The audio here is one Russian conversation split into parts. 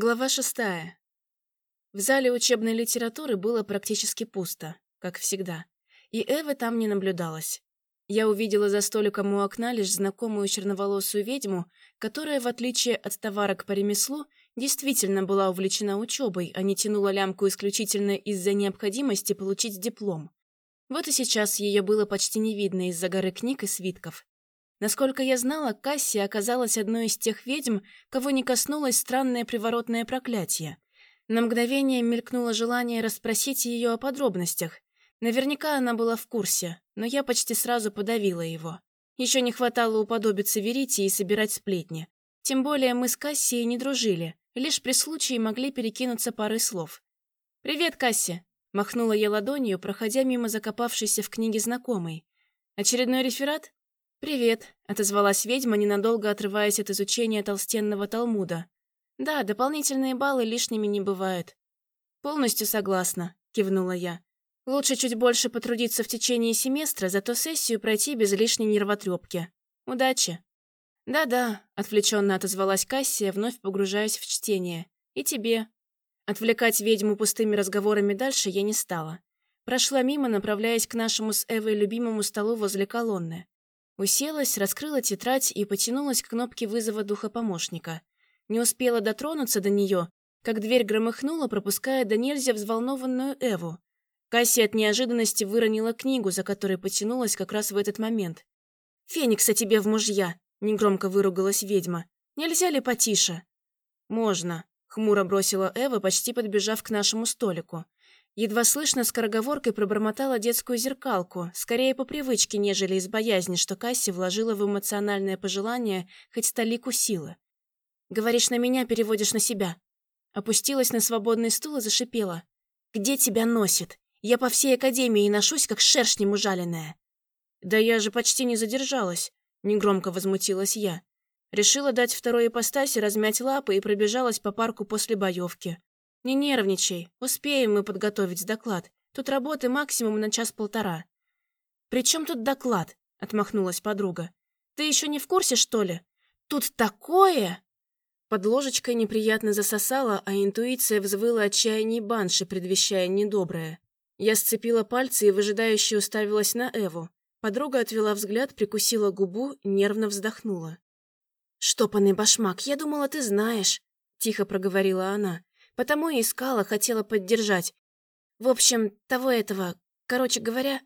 Глава шестая. В зале учебной литературы было практически пусто, как всегда, и Эвы там не наблюдалось. Я увидела за столиком у окна лишь знакомую черноволосую ведьму, которая, в отличие от товарок по ремеслу, действительно была увлечена учебой, а не тянула лямку исключительно из-за необходимости получить диплом. Вот и сейчас ее было почти не видно из-за горы книг и свитков. Насколько я знала, Кассия оказалась одной из тех ведьм, кого не коснулось странное приворотное проклятие. На мгновение мелькнуло желание расспросить ее о подробностях. Наверняка она была в курсе, но я почти сразу подавила его. Еще не хватало уподобиться Верите и собирать сплетни. Тем более мы с Кассией не дружили, лишь при случае могли перекинуться парой слов. «Привет, Касси!» – махнула я ладонью, проходя мимо закопавшейся в книге знакомой. «Очередной реферат?» «Привет», — отозвалась ведьма, ненадолго отрываясь от изучения толстенного Талмуда. «Да, дополнительные баллы лишними не бывают». «Полностью согласна», — кивнула я. «Лучше чуть больше потрудиться в течение семестра, зато сессию пройти без лишней нервотрепки. Удачи». «Да-да», — отвлеченно отозвалась Кассия, вновь погружаясь в чтение. «И тебе». Отвлекать ведьму пустыми разговорами дальше я не стала. Прошла мимо, направляясь к нашему с Эвой любимому столу возле колонны. Уселась, раскрыла тетрадь и потянулась к кнопке вызова духа помощника. Не успела дотронуться до нее, как дверь громыхнула, пропуская до нельзя взволнованную Эву. Касси от неожиданности выронила книгу, за которой потянулась как раз в этот момент. «Феникса тебе в мужья!» — негромко выругалась ведьма. «Нельзя ли потише?» «Можно», — хмуро бросила Эва, почти подбежав к нашему столику. Едва слышно скороговоркой пробормотала детскую зеркалку, скорее по привычке, нежели из боязни, что Касси вложила в эмоциональное пожелание хоть столику силы. «Говоришь на меня, переводишь на себя». Опустилась на свободный стул и зашипела. «Где тебя носит? Я по всей академии ношусь, как шершнем ужаленная». «Да я же почти не задержалась», — негромко возмутилась я. Решила дать второй ипостаси, размять лапы и пробежалась по парку после боевки. «Не нервничай, успеем мы подготовить доклад. Тут работы максимум на час-полтора». «При чем тут доклад?» — отмахнулась подруга. «Ты еще не в курсе, что ли? Тут такое!» Под ложечкой неприятно засосала, а интуиция взвыла отчаяние банши, предвещая недоброе. Я сцепила пальцы и выжидающе уставилась на Эву. Подруга отвела взгляд, прикусила губу, нервно вздохнула. «Штопанный башмак, я думала, ты знаешь», — тихо проговорила она. Потому и искала, хотела поддержать. В общем, того этого, короче говоря...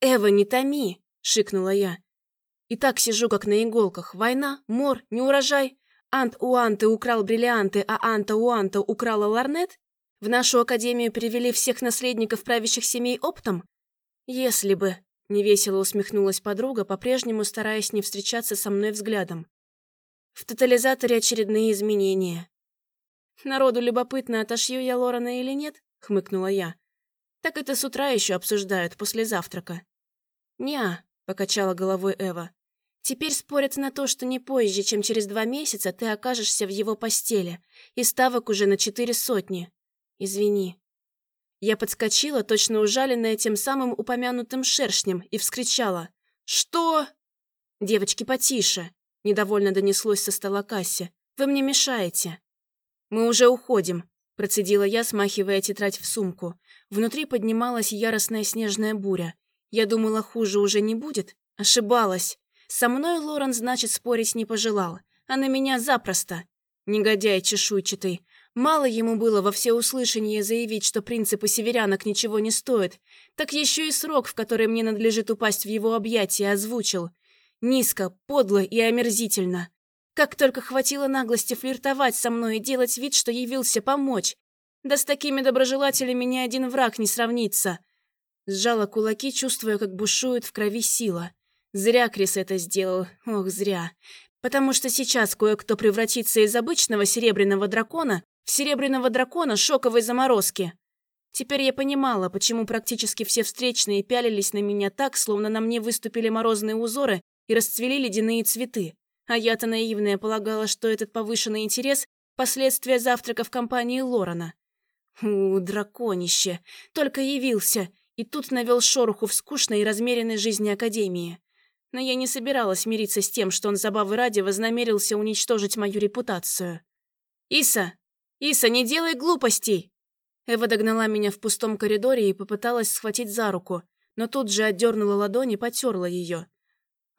«Эва, не томи!» — шикнула я. «И так сижу, как на иголках. Война, мор, неурожай. Ант у Анты украл бриллианты, а Анта у Анта украла ларнет? В нашу академию перевели всех наследников правящих семей оптом? Если бы...» — невесело усмехнулась подруга, по-прежнему стараясь не встречаться со мной взглядом. «В тотализаторе очередные изменения. «Народу любопытно, отошью я Лорана или нет?» — хмыкнула я. «Так это с утра еще обсуждают, после завтрака». «Не-а», покачала головой Эва. «Теперь спорят на то, что не позже, чем через два месяца ты окажешься в его постели, и ставок уже на четыре сотни. Извини». Я подскочила, точно ужаленная тем самым упомянутым шершнем, и вскричала. «Что?» «Девочки, потише!» — недовольно донеслось со стола Касси. «Вы мне мешаете!» «Мы уже уходим», – процедила я, смахивая тетрадь в сумку. Внутри поднималась яростная снежная буря. Я думала, хуже уже не будет. Ошибалась. Со мной Лорен, значит, спорить не пожелал. А на меня запросто. Негодяй чешуйчатый. Мало ему было во всеуслышание заявить, что принципы северянок ничего не стоят. Так еще и срок, в который мне надлежит упасть в его объятия, озвучил. Низко, подло и омерзительно. Как только хватило наглости флиртовать со мной и делать вид, что явился помочь. Да с такими доброжелателями ни один враг не сравнится. Сжала кулаки, чувствуя, как бушует в крови сила. Зря Крис это сделал. Ох, зря. Потому что сейчас кое-кто превратится из обычного серебряного дракона в серебряного дракона шоковой заморозки. Теперь я понимала, почему практически все встречные пялились на меня так, словно на мне выступили морозные узоры и расцвели ледяные цветы. А я-то наивная полагала, что этот повышенный интерес – последствия завтрака в компании Лорана. У, драконище! Только явился, и тут навел шороху в скучной и размеренной жизни Академии. Но я не собиралась мириться с тем, что он забавы ради вознамерился уничтожить мою репутацию. «Иса!» «Иса, не делай глупостей!» Эва догнала меня в пустом коридоре и попыталась схватить за руку, но тут же отдернула ладонь и потерла ее.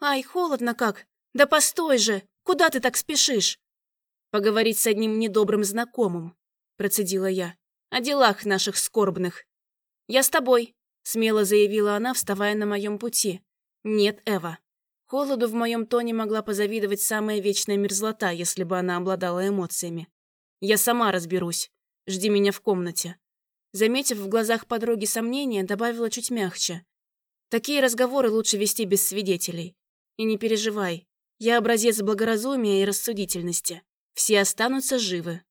«Ай, холодно как! Да постой же! Куда ты так спешишь?» «Поговорить с одним недобрым знакомым», — процедила я. «О делах наших скорбных». «Я с тобой», — смело заявила она, вставая на моем пути. «Нет, Эва». Холоду в моем тоне могла позавидовать самая вечная мерзлота, если бы она обладала эмоциями. «Я сама разберусь. Жди меня в комнате». Заметив в глазах подруги сомнения, добавила чуть мягче. «Такие разговоры лучше вести без свидетелей. И не переживай, я образец благоразумия и рассудительности. Все останутся живы».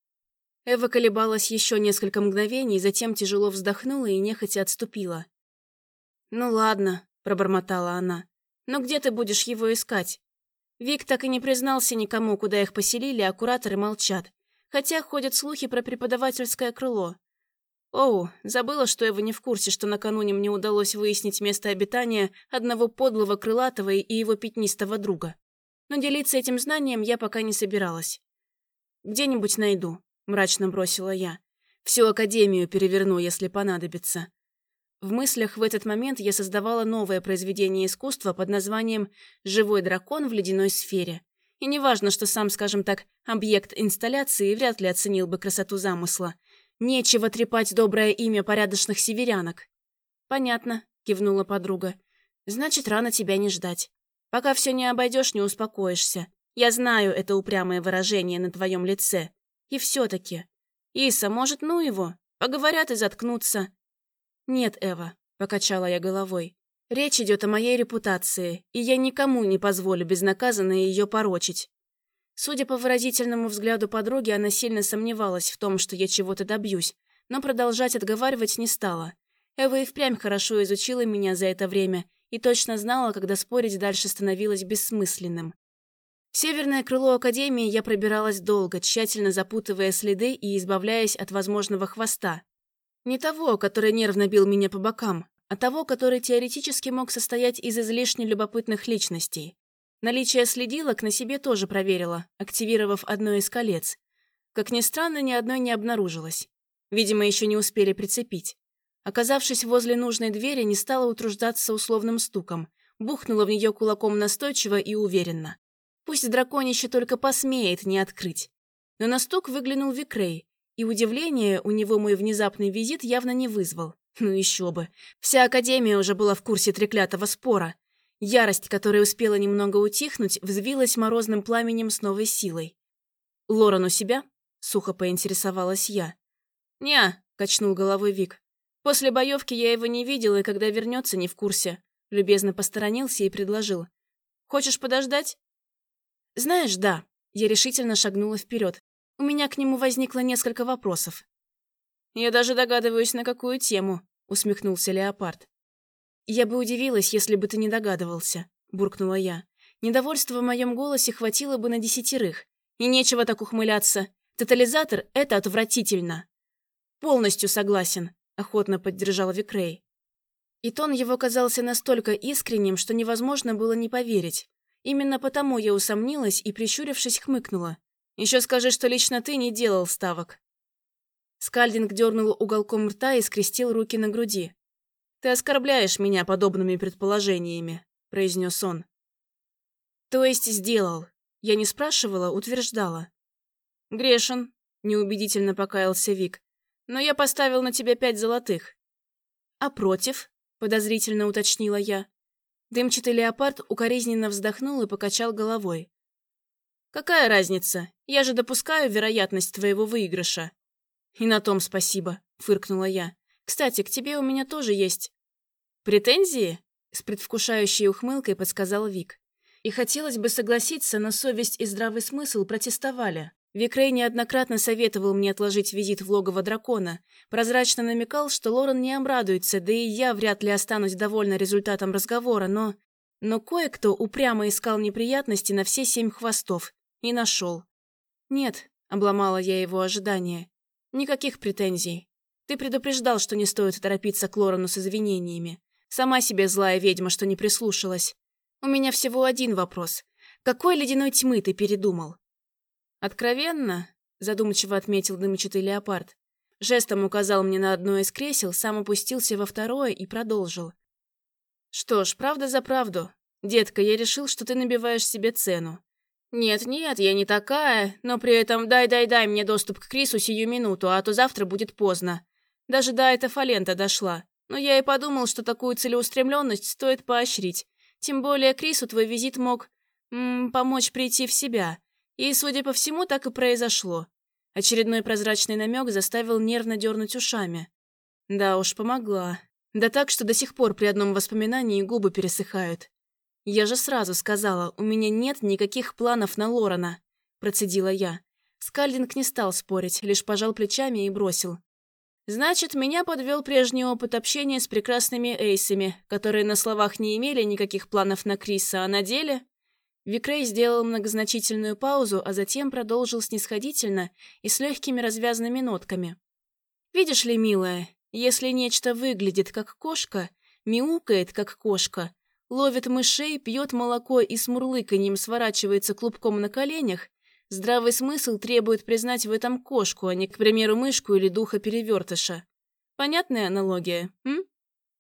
Эва колебалась еще несколько мгновений, затем тяжело вздохнула и нехотя отступила. «Ну ладно», — пробормотала она. «Но где ты будешь его искать?» Вик так и не признался никому, куда их поселили, а кураторы молчат. Хотя ходят слухи про преподавательское крыло. Оу, забыла, что Эва не в курсе, что накануне мне удалось выяснить место обитания одного подлого крылатого и его пятнистого друга. Но делиться этим знанием я пока не собиралась. «Где-нибудь найду», — мрачно бросила я. «Всю академию переверну, если понадобится». В мыслях в этот момент я создавала новое произведение искусства под названием «Живой дракон в ледяной сфере». И неважно, что сам, скажем так, объект инсталляции вряд ли оценил бы красоту замысла. Нечего трепать доброе имя порядочных северянок. «Понятно», — кивнула подруга. «Значит, рано тебя не ждать. Пока все не обойдешь, не успокоишься. Я знаю это упрямое выражение на твоем лице. И все-таки. Иса, может, ну его? Поговорят и заткнутся. Нет, Эва, покачала я головой. Речь идет о моей репутации, и я никому не позволю безнаказанно ее порочить. Судя по выразительному взгляду подруги, она сильно сомневалась в том, что я чего-то добьюсь, но продолжать отговаривать не стала. Эва и впрямь хорошо изучила меня за это время и точно знала, когда спорить дальше становилось бессмысленным. В северное крыло Академии я пробиралась долго, тщательно запутывая следы и избавляясь от возможного хвоста. Не того, который нервно бил меня по бокам, а того, который теоретически мог состоять из излишне любопытных личностей. Наличие следилок на себе тоже проверила, активировав одно из колец. Как ни странно, ни одной не обнаружилось. Видимо, еще не успели прицепить. Оказавшись возле нужной двери, не стала утруждаться условным стуком, бухнула в нее кулаком настойчиво и уверенно. Пусть драконище только посмеет не открыть. Но на стук выглянул Викрей, и удивление у него мой внезапный визит явно не вызвал. Ну еще бы. Вся Академия уже была в курсе треклятого спора. Ярость, которая успела немного утихнуть, взвилась морозным пламенем с новой силой. «Лоран у себя?» — сухо поинтересовалась я. «Не», — качнул головой Вик. «После боевки я его не видел, и когда вернется, не в курсе». Любезно посторонился и предложил. «Хочешь подождать?» «Знаешь, да». Я решительно шагнула вперед. У меня к нему возникло несколько вопросов. «Я даже догадываюсь, на какую тему», — усмехнулся Леопард. «Я бы удивилась, если бы ты не догадывался», — буркнула я. Недовольства в моем голосе хватило бы на десятерых. И нечего так ухмыляться. Тотализатор — это отвратительно. «Полностью согласен», — охотно поддержал Викрей. И тон его казался настолько искренним, что невозможно было не поверить. Именно потому я усомнилась и, прищурившись, хмыкнула. «Еще скажи, что лично ты не делал ставок». Скальдинг дернул уголком рта и скрестил руки на груди. «Ты оскорбляешь меня подобными предположениями», — произнес он. «То есть сделал?» Я не спрашивала, утверждала. «Грешен», — неубедительно покаялся Вик. «Но я поставил на тебя пять золотых». «А против?» — подозрительно уточнила я. Дымчатый леопард укоризненно вздохнул и покачал головой. «Какая разница? Я же допускаю вероятность твоего выигрыша». «И на том спасибо», — фыркнула я. «Кстати, к тебе у меня тоже есть...» «Претензии?» — с предвкушающей ухмылкой подсказал Вик. И хотелось бы согласиться, но совесть и здравый смысл протестовали. Викрей неоднократно советовал мне отложить визит в логово дракона, прозрачно намекал, что Лорен не обрадуется, да и я вряд ли останусь довольна результатом разговора, но... Но кое-кто упрямо искал неприятности на все семь хвостов. И нашел. «Нет», — обломала я его ожидания, — «никаких претензий. Ты предупреждал, что не стоит торопиться к Лорену с извинениями. Сама себе злая ведьма, что не прислушалась. У меня всего один вопрос. Какой ледяной тьмы ты передумал?» «Откровенно?» — задумчиво отметил дымчатый леопард. Жестом указал мне на одно из кресел, сам опустился во второе и продолжил. «Что ж, правда за правду. Детка, я решил, что ты набиваешь себе цену. Нет-нет, я не такая, но при этом дай-дай-дай мне доступ к Крису сию минуту, а то завтра будет поздно. Даже до эта фалента дошла. Но я и подумал, что такую целеустремленность стоит поощрить. Тем более Крису твой визит мог м -м, помочь прийти в себя. И, судя по всему, так и произошло. Очередной прозрачный намек заставил нервно дернуть ушами. Да уж, помогла. Да так, что до сих пор при одном воспоминании губы пересыхают. «Я же сразу сказала, у меня нет никаких планов на Лорана», – процедила я. Скальдинг не стал спорить, лишь пожал плечами и бросил. «Значит, меня подвел прежний опыт общения с прекрасными эйсами, которые на словах не имели никаких планов на Криса, а на деле...» Викрей сделал многозначительную паузу, а затем продолжил снисходительно и с легкими развязанными нотками. «Видишь ли, милая, если нечто выглядит как кошка, мяукает как кошка, ловит мышей, пьет молоко и с мурлыканьем сворачивается клубком на коленях, здравый смысл требует признать в этом кошку, а не, к примеру, мышку или духа перевертыша. Понятная аналогия, м?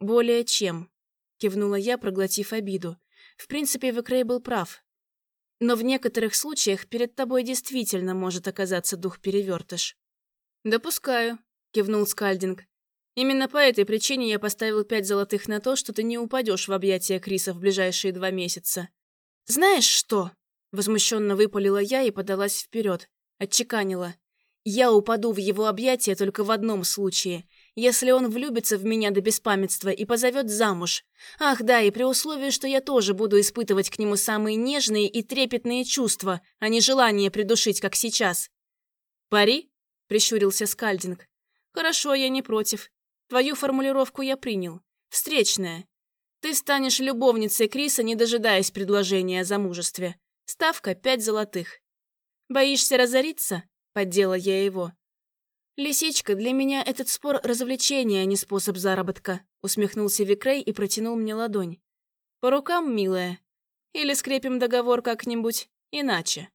Более чем. Кивнула я, проглотив обиду. В принципе, Векрей был прав. Но в некоторых случаях перед тобой действительно может оказаться дух-перевертыш. «Допускаю», — кивнул Скальдинг. «Именно по этой причине я поставил пять золотых на то, что ты не упадешь в объятия Криса в ближайшие два месяца». «Знаешь что?» — возмущенно выпалила я и подалась вперед. Отчеканила. «Я упаду в его объятия только в одном случае, если он влюбится в меня до беспамятства и позовет замуж. Ах да, и при условии, что я тоже буду испытывать к нему самые нежные и трепетные чувства, а не желание придушить, как сейчас. «Пари?» — прищурился Скальдинг. «Хорошо, я не против. Твою формулировку я принял. Встречная. Ты станешь любовницей Криса, не дожидаясь предложения о замужестве. Ставка пять золотых. Боишься разориться?» — поддела я его. «Лисичка, для меня этот спор – развлечение, а не способ заработка», – усмехнулся Викрей и протянул мне ладонь. «По рукам, милая? Или скрепим договор как-нибудь иначе?»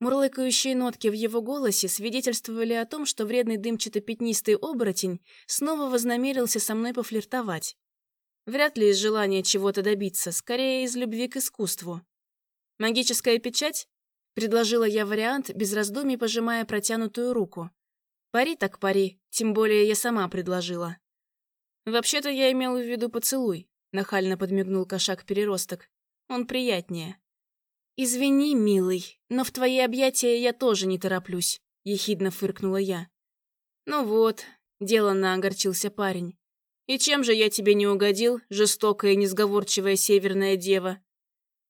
Мурлыкающие нотки в его голосе свидетельствовали о том, что вредный дымчато-пятнистый оборотень снова вознамерился со мной пофлиртовать. Вряд ли из желания чего-то добиться, скорее из любви к искусству. «Магическая печать?» – предложила я вариант, без раздумий пожимая протянутую руку. Пари так пари, тем более я сама предложила. Вообще-то я имел в виду поцелуй, нахально подмигнул кошак-переросток. Он приятнее. «Извини, милый, но в твои объятия я тоже не тороплюсь», — ехидно фыркнула я. «Ну вот», — деланно огорчился парень. «И чем же я тебе не угодил, жестокая и несговорчивая северная дева?»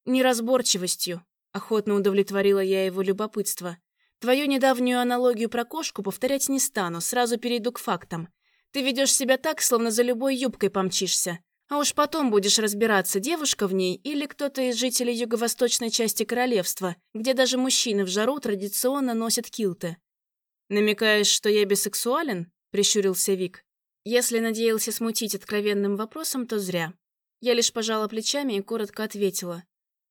«Неразборчивостью», — охотно удовлетворила я его любопытство. Твою недавнюю аналогию про кошку повторять не стану, сразу перейду к фактам. Ты ведешь себя так, словно за любой юбкой помчишься. А уж потом будешь разбираться, девушка в ней или кто-то из жителей юго-восточной части королевства, где даже мужчины в жару традиционно носят килты. «Намекаешь, что я бисексуален?» – прищурился Вик. Если надеялся смутить откровенным вопросом, то зря. Я лишь пожала плечами и коротко ответила.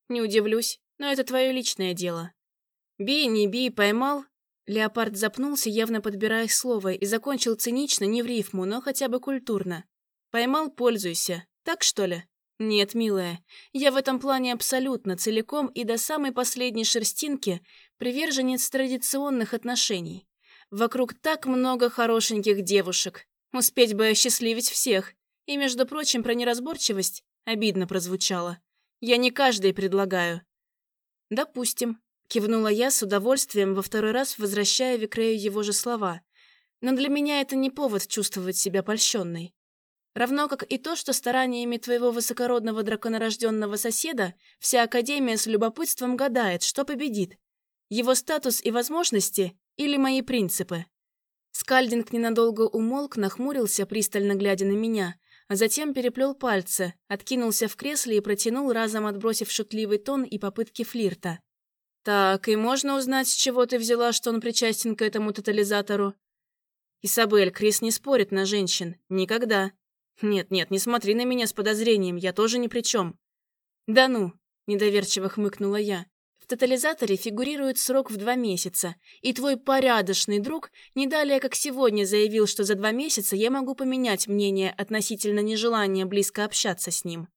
«Не удивлюсь, но это твое личное дело. «Би, не би, поймал?» Леопард запнулся, явно подбирая слово, и закончил цинично, не в рифму, но хотя бы культурно. «Поймал, пользуйся. Так, что ли?» «Нет, милая, я в этом плане абсолютно, целиком и до самой последней шерстинки приверженец традиционных отношений. Вокруг так много хорошеньких девушек. Успеть бы осчастливить всех. И, между прочим, про неразборчивость обидно прозвучало. Я не каждой предлагаю». «Допустим», Кивнула я с удовольствием, во второй раз возвращая Викрею его же слова. Но для меня это не повод чувствовать себя польщенной. Равно как и то, что стараниями твоего высокородного драконорожденного соседа вся Академия с любопытством гадает, что победит. Его статус и возможности или мои принципы. Скальдинг ненадолго умолк, нахмурился, пристально глядя на меня, а затем переплел пальцы, откинулся в кресле и протянул, разом отбросив шутливый тон и попытки флирта. «Так, и можно узнать, с чего ты взяла, что он причастен к этому тотализатору?» «Исабель, Крис не спорит на женщин. Никогда. Нет-нет, не смотри на меня с подозрением, я тоже ни при чем». «Да ну», — недоверчиво хмыкнула я. В тотализаторе фигурирует срок в два месяца, и твой порядочный друг не далее, как сегодня, заявил, что за два месяца я могу поменять мнение относительно нежелания близко общаться с ним.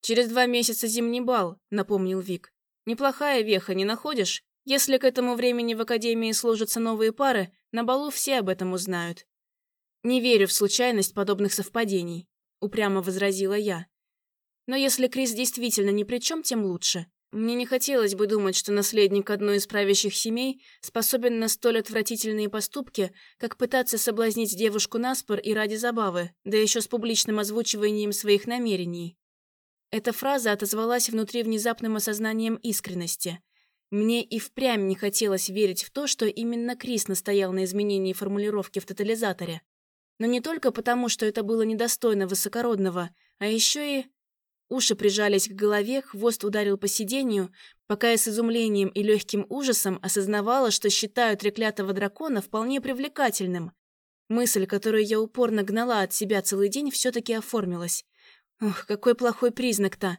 «Через два месяца зимний бал», — напомнил Вик. «Неплохая веха, не находишь? Если к этому времени в Академии сложатся новые пары, на балу все об этом узнают». «Не верю в случайность подобных совпадений», — упрямо возразила я. «Но если Крис действительно ни при чем, тем лучше. Мне не хотелось бы думать, что наследник одной из правящих семей способен на столь отвратительные поступки, как пытаться соблазнить девушку наспор и ради забавы, да еще с публичным озвучиванием своих намерений. Эта фраза отозвалась внутри внезапным осознанием искренности. Мне и впрямь не хотелось верить в то, что именно Крис настоял на изменении формулировки в тотализаторе. Но не только потому, что это было недостойно высокородного, а еще и Уши прижались к голове, хвост ударил по сиденью, пока я с изумлением и легким ужасом осознавала, что считаю треклятого дракона вполне привлекательным. Мысль, которую я упорно гнала от себя целый день, все-таки оформилась. Ох, какой плохой признак-то.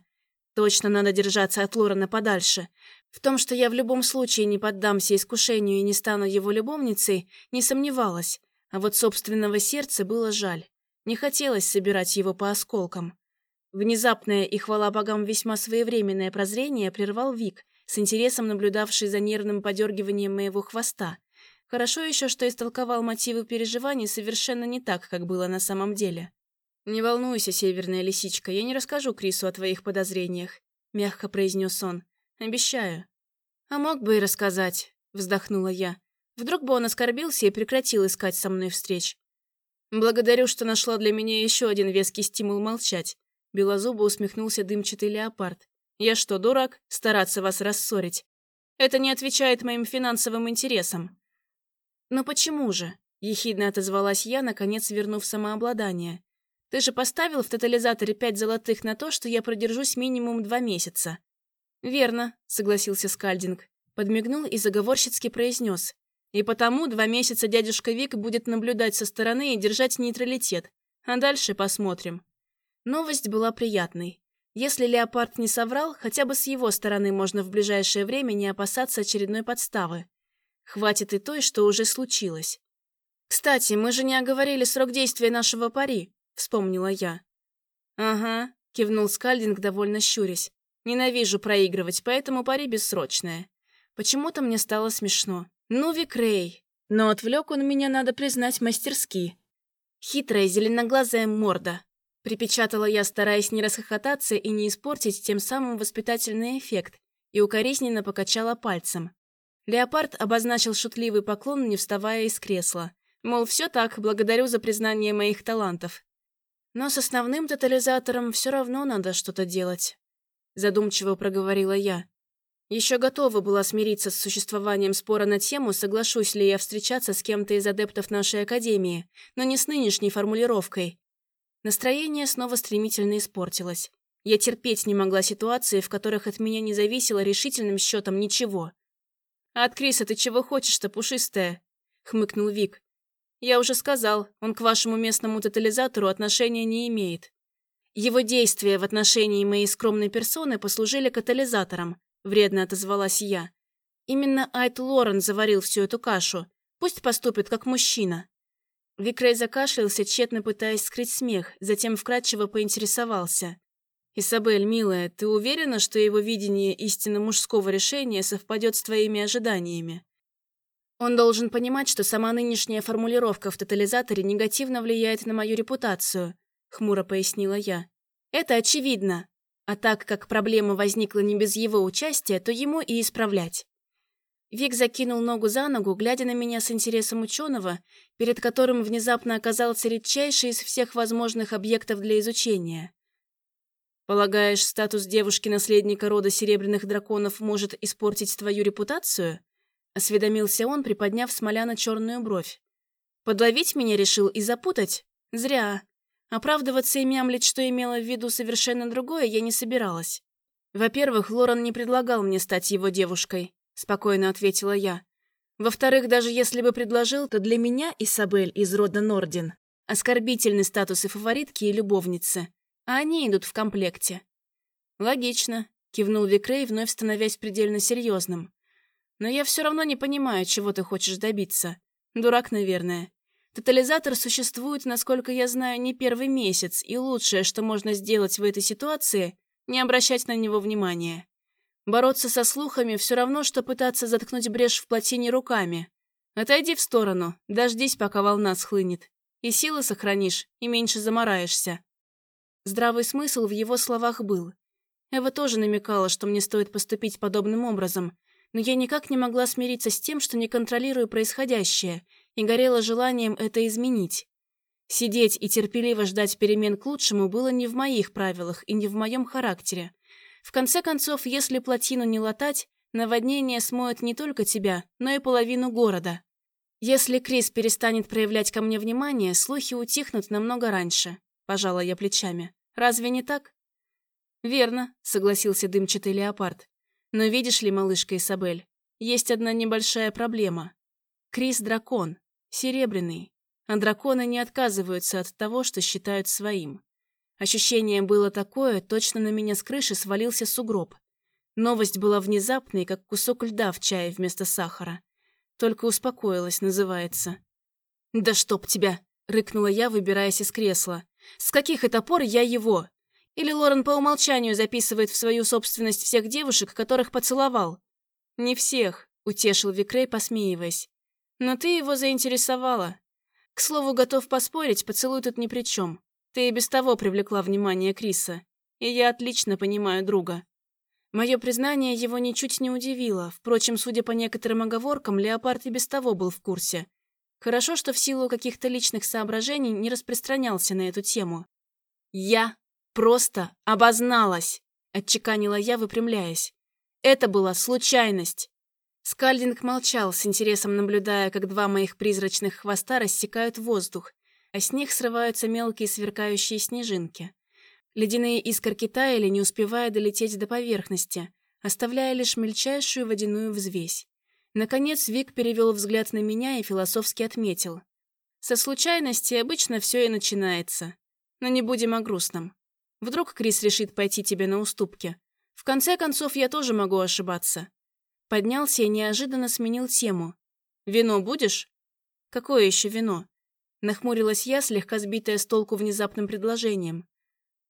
Точно надо держаться от Лорена подальше. В том, что я в любом случае не поддамся искушению и не стану его любовницей, не сомневалась. А вот собственного сердца было жаль. Не хотелось собирать его по осколкам. Внезапное и, хвала богам, весьма своевременное прозрение прервал Вик, с интересом наблюдавший за нервным подергиванием моего хвоста. Хорошо еще, что истолковал мотивы переживаний совершенно не так, как было на самом деле. «Не волнуйся, северная лисичка, я не расскажу Крису о твоих подозрениях», — мягко произнес он. «Обещаю». «А мог бы и рассказать», — вздохнула я. «Вдруг бы он оскорбился и прекратил искать со мной встреч». «Благодарю, что нашла для меня еще один веский стимул молчать. Белозубо усмехнулся дымчатый леопард. «Я что, дурак? Стараться вас рассорить? Это не отвечает моим финансовым интересам». «Но почему же?» – ехидно отозвалась я, наконец вернув самообладание. «Ты же поставил в тотализаторе пять золотых на то, что я продержусь минимум два месяца». «Верно», – согласился Скальдинг. Подмигнул и заговорщицки произнес. «И потому два месяца дядюшка Вик будет наблюдать со стороны и держать нейтралитет. А дальше посмотрим». Новость была приятной. Если Леопард не соврал, хотя бы с его стороны можно в ближайшее время не опасаться очередной подставы. Хватит и той, что уже случилось. «Кстати, мы же не оговорили срок действия нашего пари», — вспомнила я. «Ага», — кивнул Скальдинг, довольно щурясь. «Ненавижу проигрывать, поэтому пари бессрочное». Почему-то мне стало смешно. «Ну, Викрей!» Но отвлек он меня, надо признать, мастерски. Хитрая зеленоглазая морда, Припечатала я, стараясь не расхохотаться и не испортить тем самым воспитательный эффект, и укоризненно покачала пальцем. Леопард обозначил шутливый поклон, не вставая из кресла. Мол, все так, благодарю за признание моих талантов. Но с основным тотализатором все равно надо что-то делать. Задумчиво проговорила я. Еще готова была смириться с существованием спора на тему, соглашусь ли я встречаться с кем-то из адептов нашей академии, но не с нынешней формулировкой. Настроение снова стремительно испортилось. Я терпеть не могла ситуации, в которых от меня не зависело решительным счетом ничего. «А от Криса ты чего хочешь-то, пушистая?» — хмыкнул Вик. «Я уже сказал, он к вашему местному тотализатору отношения не имеет. Его действия в отношении моей скромной персоны послужили катализатором», — вредно отозвалась я. «Именно Айт Лорен заварил всю эту кашу. Пусть поступит как мужчина». Викрей закашлялся, тщетно пытаясь скрыть смех, затем вкратчиво поинтересовался. «Исабель, милая, ты уверена, что его видение истинно мужского решения совпадет с твоими ожиданиями?» Он должен понимать, что сама нынешняя формулировка в тотализаторе негативно влияет на мою репутацию, хмуро пояснила я. Это очевидно. А так как проблема возникла не без его участия, то ему и исправлять. Вик закинул ногу за ногу, глядя на меня с интересом ученого, перед которым внезапно оказался редчайший из всех возможных объектов для изучения. «Полагаешь, статус девушки-наследника рода серебряных драконов может испортить твою репутацию?» — осведомился он, приподняв смоляно-черную бровь. «Подловить меня решил и запутать? Зря. Оправдываться и мямлить, что имела в виду совершенно другое, я не собиралась. Во-первых, Лоран не предлагал мне стать его девушкой спокойно ответила я. Во-вторых, даже если бы предложил, то для меня Исабель из рода Нордин оскорбительный статус и фаворитки, и любовницы, а они идут в комплекте. Логично, — кивнул Викрей, вновь становясь предельно серьезным. «Но я все равно не понимаю, чего ты хочешь добиться. Дурак, наверное. Тотализатор существует, насколько я знаю, не первый месяц, и лучшее, что можно сделать в этой ситуации, не обращать на него внимания. Бороться со слухами все равно, что пытаться заткнуть брешь в плотине руками. Отойди в сторону, дождись, пока волна схлынет. И силы сохранишь, и меньше замораешься. Здравый смысл в его словах был. Эва тоже намекала, что мне стоит поступить подобным образом, но я никак не могла смириться с тем, что не контролирую происходящее, и горела желанием это изменить. Сидеть и терпеливо ждать перемен к лучшему было не в моих правилах и не в моем характере. В конце концов, если плотину не латать, наводнение смоет не только тебя, но и половину города. Если Крис перестанет проявлять ко мне внимание, слухи утихнут намного раньше. Пожала я плечами. Разве не так? Верно, согласился дымчатый леопард. Но видишь ли, малышка Исабель, есть одна небольшая проблема. Крис дракон, серебряный, а драконы не отказываются от того, что считают своим. Ощущение было такое, точно на меня с крыши свалился сугроб. Новость была внезапной, как кусок льда в чае вместо сахара. Только успокоилась, называется. «Да чтоб тебя!» — рыкнула я, выбираясь из кресла. «С каких это пор я его? Или Лорен по умолчанию записывает в свою собственность всех девушек, которых поцеловал?» «Не всех», — утешил Викрей, посмеиваясь. «Но ты его заинтересовала. К слову, готов поспорить, поцелуй тут ни при чем. Ты и без того привлекла внимание Криса, и я отлично понимаю друга. Мое признание его ничуть не удивило. Впрочем, судя по некоторым оговоркам, Леопард и без того был в курсе. Хорошо, что в силу каких-то личных соображений не распространялся на эту тему. «Я просто обозналась!» — отчеканила я, выпрямляясь. «Это была случайность!» Скальдинг молчал, с интересом наблюдая, как два моих призрачных хвоста рассекают воздух, а с них срываются мелкие сверкающие снежинки. Ледяные искорки таяли, не успевая долететь до поверхности, оставляя лишь мельчайшую водяную взвесь. Наконец Вик перевел взгляд на меня и философски отметил. «Со случайности обычно все и начинается. Но не будем о грустном. Вдруг Крис решит пойти тебе на уступки. В конце концов, я тоже могу ошибаться». Поднялся и неожиданно сменил тему. «Вино будешь?» «Какое еще вино?» Нахмурилась я, слегка сбитая с толку внезапным предложением.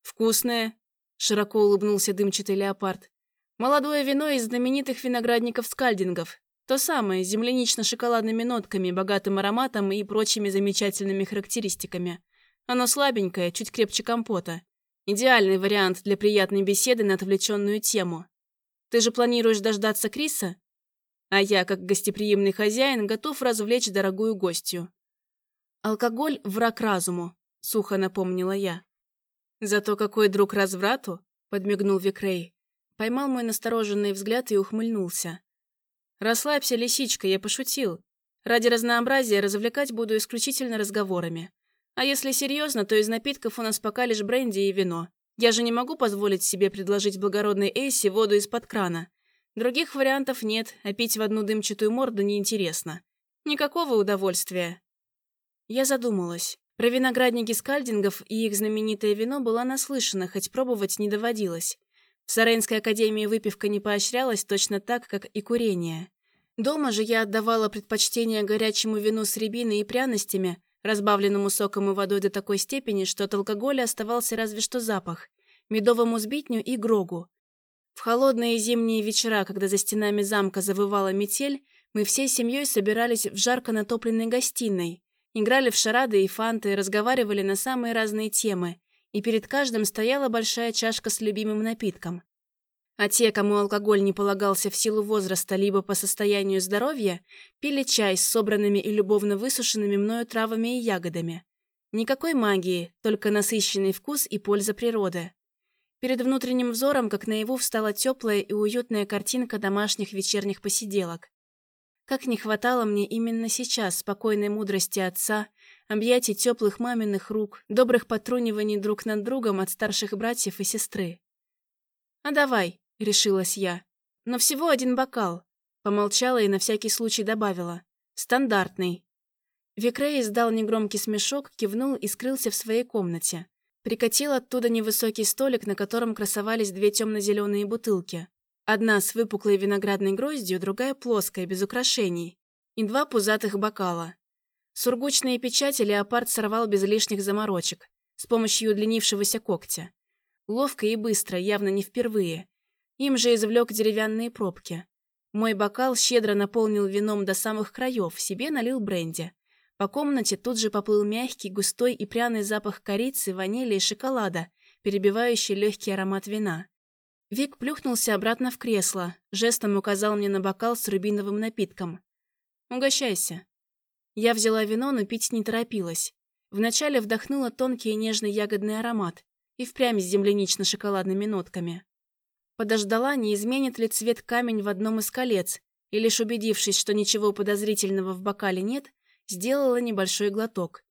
«Вкусное», — широко улыбнулся дымчатый леопард. «Молодое вино из знаменитых виноградников-скальдингов. То самое, с землянично-шоколадными нотками, богатым ароматом и прочими замечательными характеристиками. Оно слабенькое, чуть крепче компота. Идеальный вариант для приятной беседы на отвлеченную тему. Ты же планируешь дождаться Криса? А я, как гостеприимный хозяин, готов развлечь дорогую гостью. «Алкоголь – враг разуму», – сухо напомнила я. «Зато какой друг разврату?» – подмигнул Викрей. Поймал мой настороженный взгляд и ухмыльнулся. «Расслабься, лисичка, я пошутил. Ради разнообразия развлекать буду исключительно разговорами. А если серьезно, то из напитков у нас пока лишь бренди и вино. Я же не могу позволить себе предложить благородной Эйси воду из-под крана. Других вариантов нет, а пить в одну дымчатую морду неинтересно. Никакого удовольствия. Я задумалась. Про виноградники скальдингов и их знаменитое вино была наслышана, хоть пробовать не доводилось. В Саренской академии выпивка не поощрялась точно так, как и курение. Дома же я отдавала предпочтение горячему вину с рябиной и пряностями, разбавленному соком и водой до такой степени, что от алкоголя оставался разве что запах, медовому сбитню и грогу. В холодные зимние вечера, когда за стенами замка завывала метель, мы всей семьей собирались в жарко натопленной гостиной, Играли в шарады и фанты, разговаривали на самые разные темы, и перед каждым стояла большая чашка с любимым напитком. А те, кому алкоголь не полагался в силу возраста либо по состоянию здоровья, пили чай с собранными и любовно высушенными мною травами и ягодами. Никакой магии, только насыщенный вкус и польза природы. Перед внутренним взором, как наяву, встала теплая и уютная картинка домашних вечерних посиделок. Как не хватало мне именно сейчас спокойной мудрости отца, объятий теплых маминых рук, добрых потруниваний друг над другом от старших братьев и сестры. «А давай», — решилась я. «Но всего один бокал», — помолчала и на всякий случай добавила. «Стандартный». Викрей издал негромкий смешок, кивнул и скрылся в своей комнате. Прикатил оттуда невысокий столик, на котором красовались две темно-зеленые бутылки. Одна с выпуклой виноградной гроздью, другая плоская, без украшений. И два пузатых бокала. Сургучные печати леопард сорвал без лишних заморочек, с помощью удлинившегося когтя. Ловко и быстро, явно не впервые. Им же извлек деревянные пробки. Мой бокал щедро наполнил вином до самых краев, себе налил бренди. По комнате тут же поплыл мягкий, густой и пряный запах корицы, ванили и шоколада, перебивающий легкий аромат вина. Вик плюхнулся обратно в кресло, жестом указал мне на бокал с рубиновым напитком. «Угощайся». Я взяла вино, но пить не торопилась. Вначале вдохнула тонкий и нежный ягодный аромат и впрямь с землянично-шоколадными нотками. Подождала, не изменит ли цвет камень в одном из колец, и лишь убедившись, что ничего подозрительного в бокале нет, сделала небольшой глоток.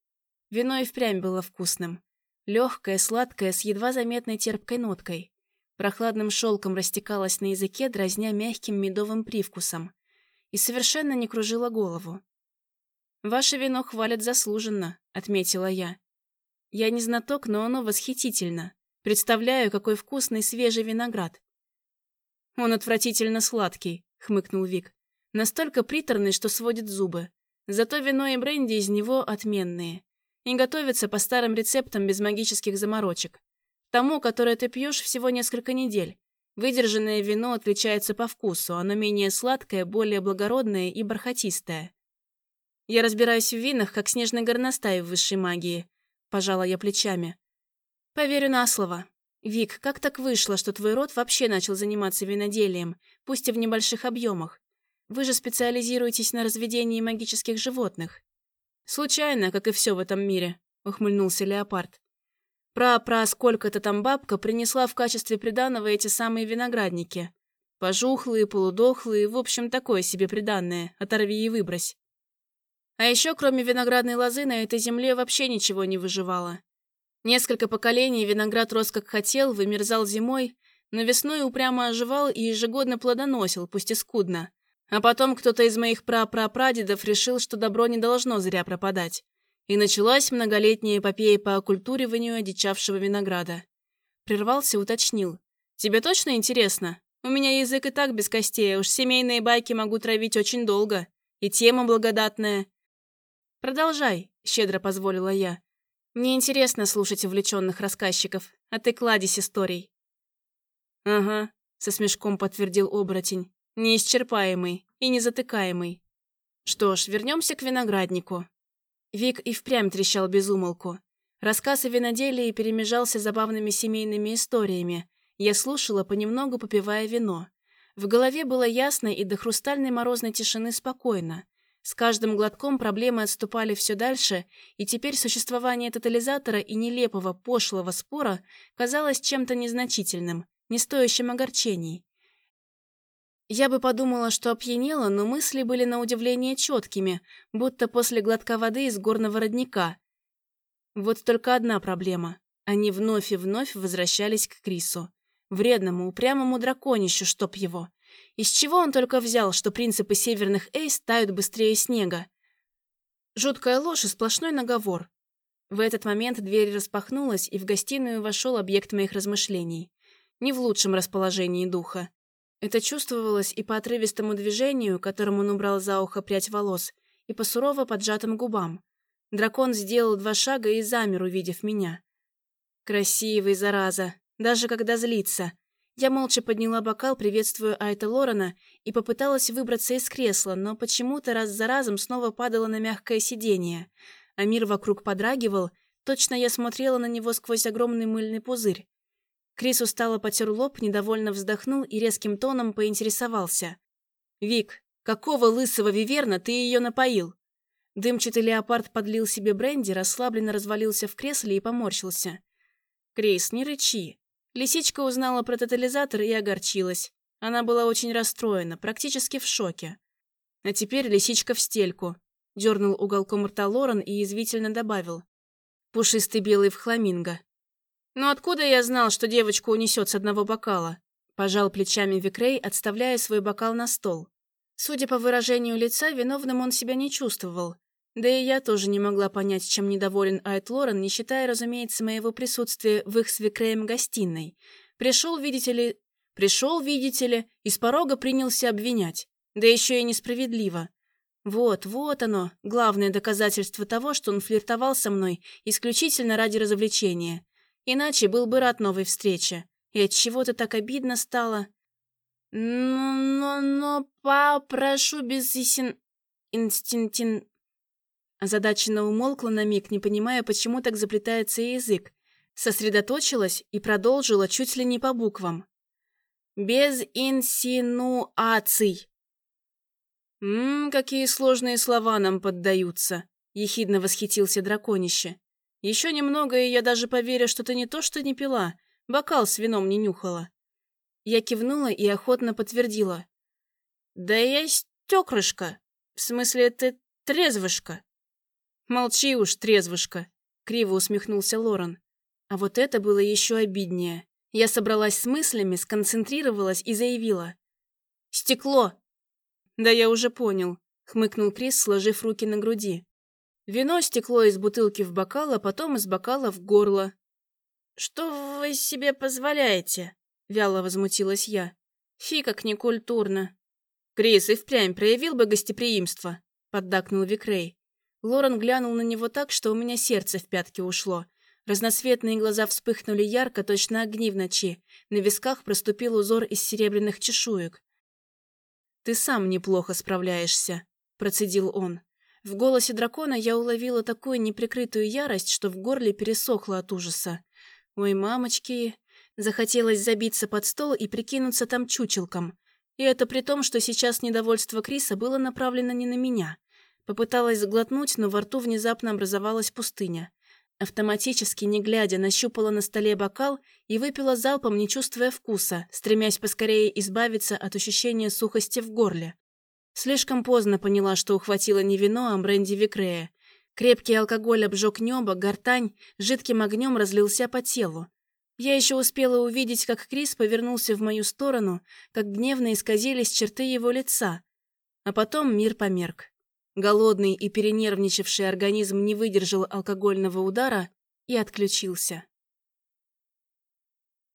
Вино и впрямь было вкусным. Легкое, сладкое, с едва заметной терпкой ноткой. Прохладным шелком растекалась на языке, дразня мягким медовым привкусом. И совершенно не кружила голову. «Ваше вино хвалят заслуженно», — отметила я. «Я не знаток, но оно восхитительно. Представляю, какой вкусный свежий виноград». «Он отвратительно сладкий», — хмыкнул Вик. «Настолько приторный, что сводит зубы. Зато вино и бренди из него отменные. И готовятся по старым рецептам без магических заморочек. Тому, которое ты пьешь, всего несколько недель. Выдержанное вино отличается по вкусу, оно менее сладкое, более благородное и бархатистое. Я разбираюсь в винах, как снежный горностай в высшей магии. Пожала я плечами. Поверю на слово. Вик, как так вышло, что твой род вообще начал заниматься виноделием, пусть и в небольших объемах? Вы же специализируетесь на разведении магических животных. Случайно, как и все в этом мире, ухмыльнулся леопард. Пра-пра сколько-то там бабка принесла в качестве приданого эти самые виноградники. Пожухлые, полудохлые, в общем, такое себе приданное, оторви и выбрось. А еще, кроме виноградной лозы, на этой земле вообще ничего не выживало. Несколько поколений виноград рос как хотел, вымерзал зимой, но весной упрямо оживал и ежегодно плодоносил, пусть и скудно. А потом кто-то из моих прапрапрадедов решил, что добро не должно зря пропадать. И началась многолетняя эпопея по оккультуриванию одичавшего винограда. Прервался, уточнил. «Тебе точно интересно? У меня язык и так без костей, а уж семейные байки могу травить очень долго. И тема благодатная». «Продолжай», — щедро позволила я. «Мне интересно слушать увлеченных рассказчиков, а ты кладезь историй». «Ага», — со смешком подтвердил оборотень. «Неисчерпаемый и незатыкаемый». «Что ж, вернемся к винограднику. Вик и впрямь трещал без умолку. Рассказ о виноделии перемежался забавными семейными историями. Я слушала, понемногу попивая вино. В голове было ясно и до хрустальной морозной тишины спокойно. С каждым глотком проблемы отступали все дальше, и теперь существование тотализатора и нелепого, пошлого спора казалось чем-то незначительным, не стоящим огорчений. Я бы подумала, что опьянела, но мысли были на удивление четкими, будто после глотка воды из горного родника. Вот только одна проблема. Они вновь и вновь возвращались к Крису. Вредному, упрямому драконищу, чтоб его. Из чего он только взял, что принципы северных эйс тают быстрее снега? Жуткая ложь и сплошной наговор. В этот момент дверь распахнулась, и в гостиную вошел объект моих размышлений. Не в лучшем расположении духа. Это чувствовалось и по отрывистому движению, которым он убрал за ухо прядь волос, и по сурово поджатым губам. Дракон сделал два шага и замер, увидев меня. Красивый, зараза, даже когда злится. Я молча подняла бокал, приветствуя Айта Лорена, и попыталась выбраться из кресла, но почему-то раз за разом снова падала на мягкое сиденье. А мир вокруг подрагивал, точно я смотрела на него сквозь огромный мыльный пузырь. Крис устало потер лоб, недовольно вздохнул и резким тоном поинтересовался. «Вик, какого лысого виверна ты ее напоил?» Дымчатый леопард подлил себе бренди, расслабленно развалился в кресле и поморщился. «Крис, не рычи». Лисичка узнала про тотализатор и огорчилась. Она была очень расстроена, практически в шоке. А теперь лисичка в стельку. Дернул уголком рта Лорен и язвительно добавил. Пушистый белый в хламинго. «Но откуда я знал, что девочку унесет с одного бокала?» Пожал плечами Викрей, отставляя свой бокал на стол. Судя по выражению лица, виновным он себя не чувствовал. Да и я тоже не могла понять, чем недоволен Айт Лорен, не считая, разумеется, моего присутствия в их свекреем гостиной. Пришел, видите ли... Пришел, видите ли, и с порога принялся обвинять. Да еще и несправедливо. Вот, вот оно, главное доказательство того, что он флиртовал со мной исключительно ради развлечения. Иначе был бы рад новой встрече. И от чего то так обидно стало. Но, но, но, попрошу без истин... инстинктин... Озадаченно умолкла на миг, не понимая, почему так заплетается язык. Сосредоточилась и продолжила чуть ли не по буквам. «Без инсинуаций». «Ммм, какие сложные слова нам поддаются», — ехидно восхитился драконище. «Еще немного, и я даже поверю, что ты не то что не пила, бокал с вином не нюхала». Я кивнула и охотно подтвердила. «Да я стеклышко. В смысле, ты трезвышка». «Молчи уж, трезвышка», — криво усмехнулся Лорен. А вот это было еще обиднее. Я собралась с мыслями, сконцентрировалась и заявила. «Стекло!» «Да я уже понял», — хмыкнул Крис, сложив руки на груди. Вино стекло из бутылки в бокал, а потом из бокала в горло. «Что вы себе позволяете?» — вяло возмутилась я. «Фи, как некультурно». «Крис и впрямь проявил бы гостеприимство», — поддакнул Викрей. Лорен глянул на него так, что у меня сердце в пятки ушло. Разноцветные глаза вспыхнули ярко, точно огни в ночи. На висках проступил узор из серебряных чешуек. «Ты сам неплохо справляешься», — процедил он. В голосе дракона я уловила такую неприкрытую ярость, что в горле пересохло от ужаса. «Ой, мамочки!» Захотелось забиться под стол и прикинуться там чучелком. И это при том, что сейчас недовольство Криса было направлено не на меня. Попыталась заглотнуть, но во рту внезапно образовалась пустыня. Автоматически, не глядя, нащупала на столе бокал и выпила залпом, не чувствуя вкуса, стремясь поскорее избавиться от ощущения сухости в горле. Слишком поздно поняла, что ухватила не вино, а бренди Викрея. Крепкий алкоголь обжег небо, гортань жидким огнем разлился по телу. Я еще успела увидеть, как Крис повернулся в мою сторону, как гневно исказились черты его лица. А потом мир померк. Голодный и перенервничавший организм не выдержал алкогольного удара и отключился.